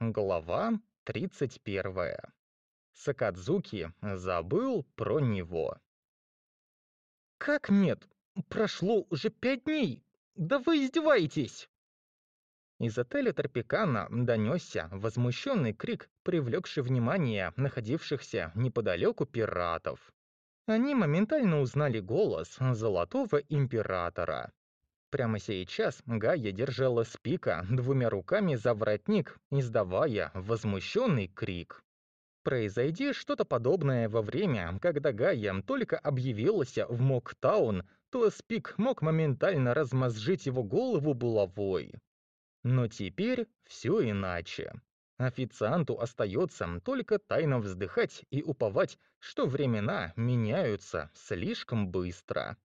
Глава 31. Сакадзуки забыл про него. «Как нет? Прошло уже пять дней! Да вы издеваетесь!» Из отеля Торпикана донесся возмущенный крик, привлекший внимание находившихся неподалеку пиратов. Они моментально узнали голос Золотого Императора. Прямо сейчас Гая держала Спика двумя руками за воротник, издавая возмущенный крик. Произойди что-то подобное во время, когда Гая только объявился в Моктаун, то Спик мог моментально размозжить его голову булавой. Но теперь все иначе. Официанту остается только тайно вздыхать и уповать, что времена меняются слишком быстро.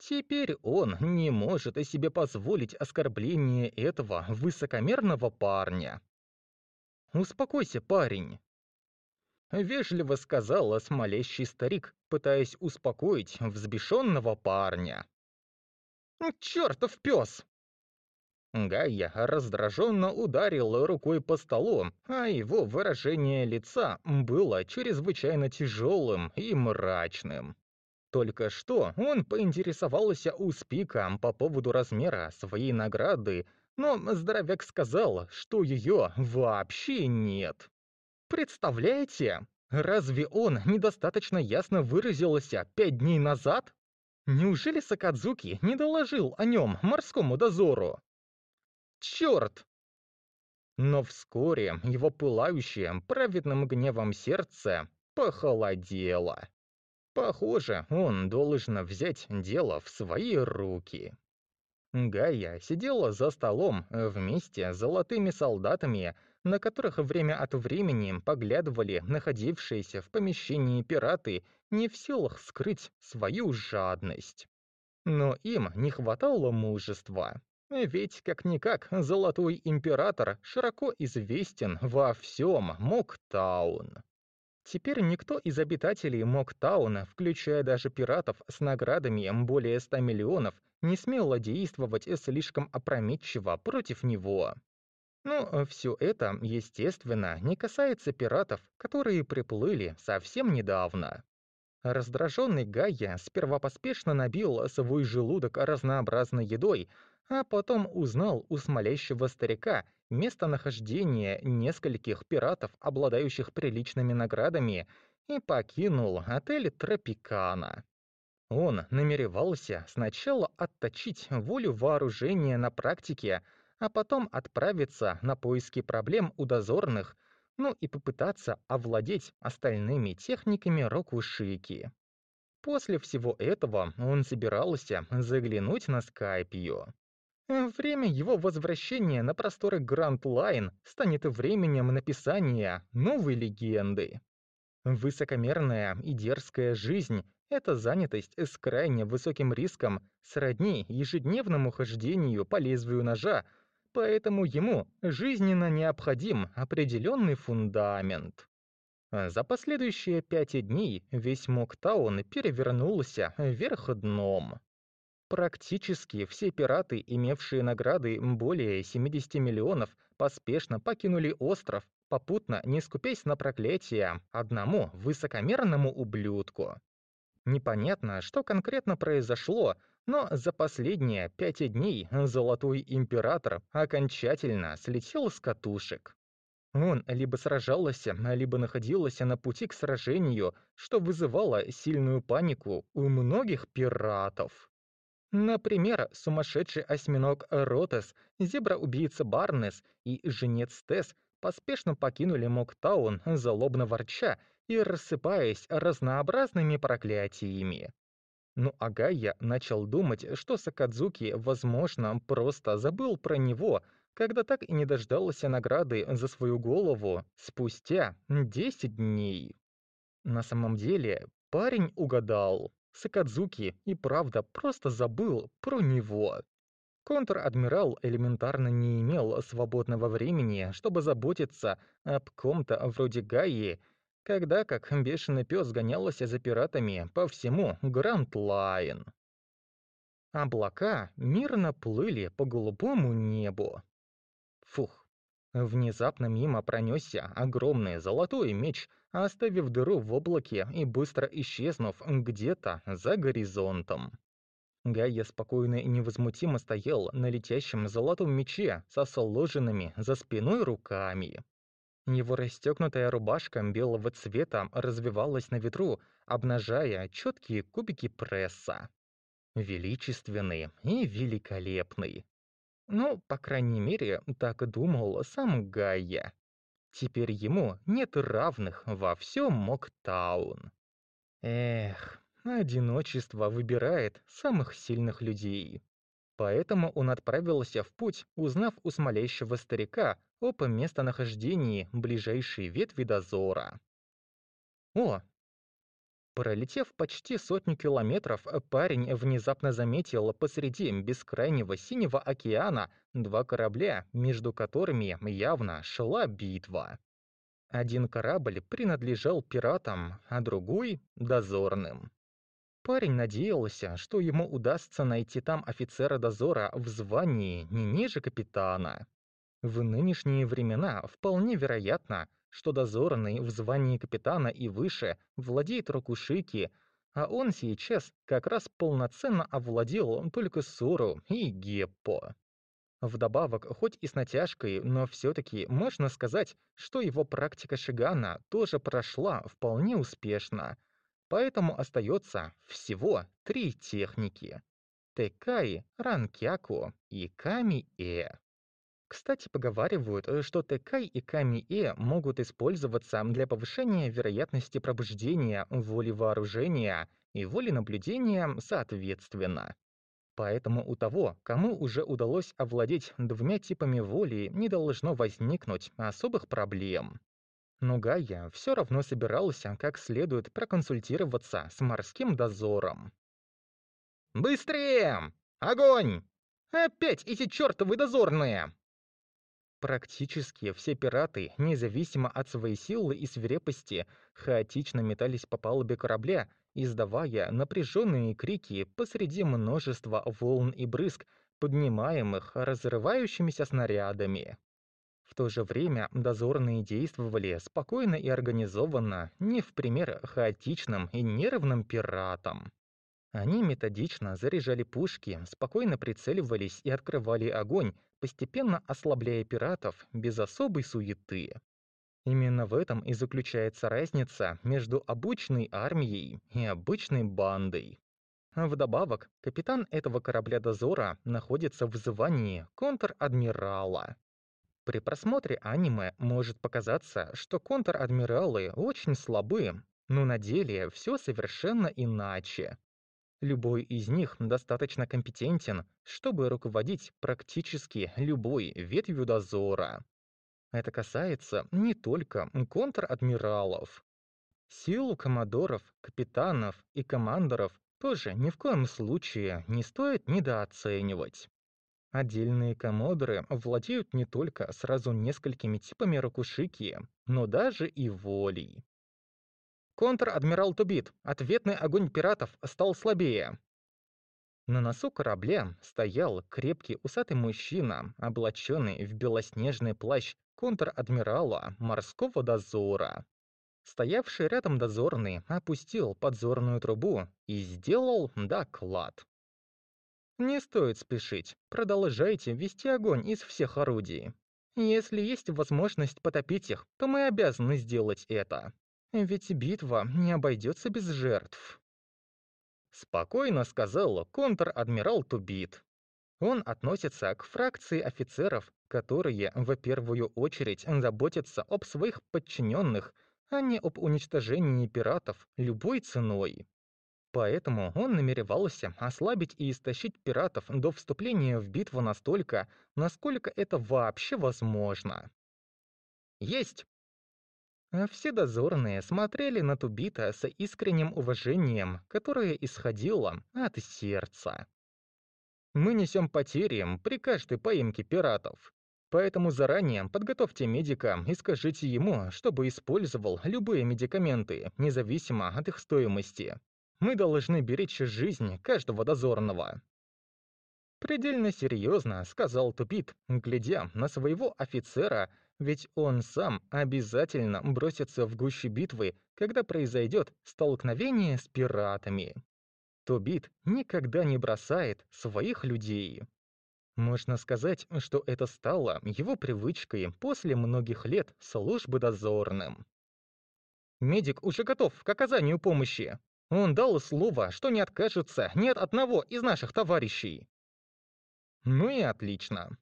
Теперь он не может себе позволить оскорбление этого высокомерного парня. «Успокойся, парень!» Вежливо сказала смолящий старик, пытаясь успокоить взбешенного парня. «Чёртов пёс!» Гайя раздраженно ударил рукой по столу, а его выражение лица было чрезвычайно тяжелым и мрачным. Только что он поинтересовался у Спика по поводу размера своей награды, но здоровяк сказал, что ее вообще нет. Представляете, разве он недостаточно ясно выразился пять дней назад? Неужели Сакадзуки не доложил о нем морскому дозору? Черт! Но вскоре его пылающее праведным гневом сердце похолодело. Похоже, он должен взять дело в свои руки. Гая сидела за столом э, вместе с золотыми солдатами, на которых время от времени поглядывали находившиеся в помещении пираты, не в силах скрыть свою жадность. Но им не хватало мужества. Ведь, как-никак, Золотой Император широко известен во всем Моктаун. Теперь никто из обитателей Моктауна, включая даже пиратов с наградами более 100 миллионов, не смело действовать слишком опрометчиво против него. Ну, Но все это, естественно, не касается пиратов, которые приплыли совсем недавно. Раздраженный Гайя сперва поспешно набил свой желудок разнообразной едой, а потом узнал у смолящего старика местонахождение нескольких пиратов, обладающих приличными наградами, и покинул отель Тропикана. Он намеревался сначала отточить волю вооружения на практике, а потом отправиться на поиски проблем у дозорных, ну и попытаться овладеть остальными техниками Рокушики. После всего этого он собирался заглянуть на Скайпию. Время его возвращения на просторы Гранд-Лайн станет временем написания новой легенды. Высокомерная и дерзкая жизнь – это занятость с крайне высоким риском сродни ежедневному хождению по лезвию ножа, поэтому ему жизненно необходим определенный фундамент. За последующие пять дней весь Моктаун перевернулся вверх дном. Практически все пираты, имевшие награды более 70 миллионов, поспешно покинули остров, попутно не скупясь на проклятие одному высокомерному ублюдку. Непонятно, что конкретно произошло, но за последние пять дней Золотой Император окончательно слетел с катушек. Он либо сражался, либо находился на пути к сражению, что вызывало сильную панику у многих пиратов. Например, сумасшедший осьминог Ротес, зебра-убийца Барнес и женец Тес поспешно покинули Моктаун, залобно ворча и рассыпаясь разнообразными проклятиями. Ну а Гайя начал думать, что Сакадзуки, возможно, просто забыл про него, когда так и не дождался награды за свою голову спустя 10 дней. На самом деле, парень угадал. Сакадзуки и правда просто забыл про него. Контр-адмирал элементарно не имел свободного времени, чтобы заботиться об ком-то вроде Гаи, когда как бешеный пес гонялся за пиратами по всему Гранд-Лайн. Облака мирно плыли по голубому небу. Фух, Внезапно мимо пронесся огромный золотой меч, оставив дыру в облаке и быстро исчезнув где-то за горизонтом. Гайя спокойно и невозмутимо стоял на летящем золотом мече со сложенными за спиной руками. Его расстегнутая рубашка белого цвета развивалась на ветру, обнажая четкие кубики пресса. Величественный и великолепный. Ну, по крайней мере, так думал сам Гайя. Теперь ему нет равных во всем Моктаун. Эх, одиночество выбирает самых сильных людей. Поэтому он отправился в путь, узнав у смолящего старика об местонахождении ближайшей ветви дозора. О, Пролетев почти сотню километров, парень внезапно заметил посреди бескрайнего синего океана два корабля, между которыми явно шла битва. Один корабль принадлежал пиратам, а другой — дозорным. Парень надеялся, что ему удастся найти там офицера дозора в звании не ниже капитана. В нынешние времена вполне вероятно, что дозорный в звании капитана и выше владеет рокушики, а он сейчас как раз полноценно овладел только Суру и Геппо. Вдобавок, хоть и с натяжкой, но все таки можно сказать, что его практика Шигана тоже прошла вполне успешно. Поэтому остается всего три техники. Текай, Ранкяку и Ками-Э. Кстати, поговаривают, э, что ТК и КМИ могут использоваться для повышения вероятности пробуждения воли вооружения и воли наблюдения соответственно. Поэтому у того, кому уже удалось овладеть двумя типами воли, не должно возникнуть особых проблем. Но Гая все равно собирался как следует проконсультироваться с морским дозором. «Быстрее! Огонь! Опять эти чертовы дозорные!» Практически все пираты, независимо от своей силы и свирепости, хаотично метались по палубе корабля, издавая напряженные крики посреди множества волн и брызг, поднимаемых разрывающимися снарядами. В то же время дозорные действовали спокойно и организованно, не в пример хаотичным и нервным пиратам. Они методично заряжали пушки, спокойно прицеливались и открывали огонь, постепенно ослабляя пиратов без особой суеты. Именно в этом и заключается разница между обычной армией и обычной бандой. Вдобавок, капитан этого корабля дозора находится в звании контр-адмирала. При просмотре аниме может показаться, что контр-адмиралы очень слабы, но на деле все совершенно иначе. Любой из них достаточно компетентен, чтобы руководить практически любой ветвью дозора. Это касается не только контр-адмиралов. Силу коммодоров, капитанов и командоров тоже ни в коем случае не стоит недооценивать. Отдельные коммодоры владеют не только сразу несколькими типами ракушики, но даже и волей. Контр-адмирал Тубит, ответный огонь пиратов стал слабее. На носу корабля стоял крепкий усатый мужчина, облаченный в белоснежный плащ контр-адмирала морского дозора. Стоявший рядом дозорный опустил подзорную трубу и сделал доклад. Не стоит спешить, продолжайте вести огонь из всех орудий. Если есть возможность потопить их, то мы обязаны сделать это. Ведь битва не обойдется без жертв. Спокойно сказал контр-адмирал Тубит. Он относится к фракции офицеров, которые в первую очередь заботятся об своих подчиненных, а не об уничтожении пиратов любой ценой. Поэтому он намеревался ослабить и истощить пиратов до вступления в битву настолько, насколько это вообще возможно. «Есть!» Все дозорные смотрели на Тубита с искренним уважением, которое исходило от сердца. «Мы несем потери при каждой поимке пиратов, поэтому заранее подготовьте медика и скажите ему, чтобы использовал любые медикаменты, независимо от их стоимости. Мы должны беречь жизнь каждого дозорного». «Предельно серьезно», — сказал Тубит, глядя на своего офицера — ведь он сам обязательно бросится в гуще битвы, когда произойдет столкновение с пиратами. Тобит никогда не бросает своих людей. Можно сказать, что это стало его привычкой после многих лет службы дозорным. Медик уже готов к оказанию помощи. Он дал слово, что не откажется ни от одного из наших товарищей. Ну и отлично.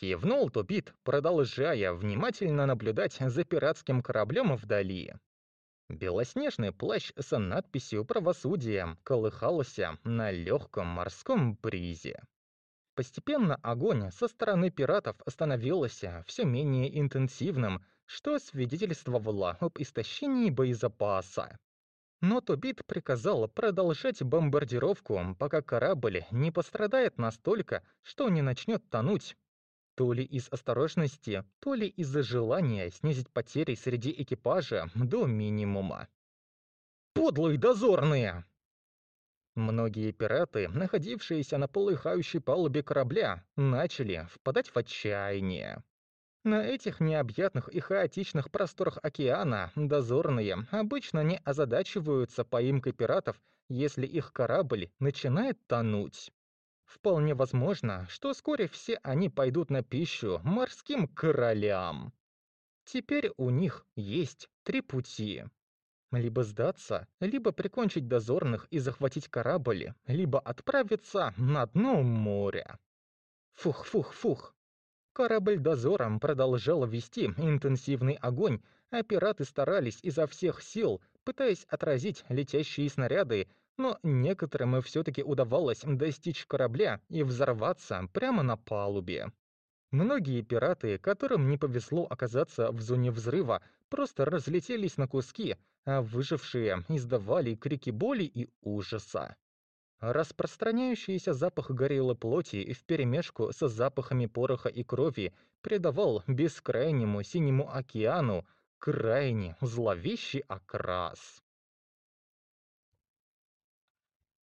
Кивнул Тупит, продолжая внимательно наблюдать за пиратским кораблем вдали. Белоснежный плащ с надписью «Правосудие» колыхался на легком морском бризе. Постепенно огонь со стороны пиратов становился все менее интенсивным, что свидетельствовало об истощении боезапаса. Но Тобит приказал продолжать бомбардировку, пока корабль не пострадает настолько, что не начнет тонуть то ли из осторожности, то ли из-за желания снизить потери среди экипажа до минимума. «Подлые дозорные!» Многие пираты, находившиеся на полыхающей палубе корабля, начали впадать в отчаяние. На этих необъятных и хаотичных просторах океана дозорные обычно не озадачиваются поимкой пиратов, если их корабль начинает тонуть. Вполне возможно, что вскоре все они пойдут на пищу морским королям. Теперь у них есть три пути. Либо сдаться, либо прикончить дозорных и захватить корабли, либо отправиться на дно моря. Фух-фух-фух. Корабль дозором продолжал вести интенсивный огонь, а пираты старались изо всех сил, пытаясь отразить летящие снаряды но некоторым все-таки удавалось достичь корабля и взорваться прямо на палубе. Многие пираты, которым не повезло оказаться в зоне взрыва, просто разлетелись на куски, а выжившие издавали крики боли и ужаса. Распространяющийся запах горелой плоти вперемешку со запахами пороха и крови придавал бескрайнему синему океану крайне зловещий окрас.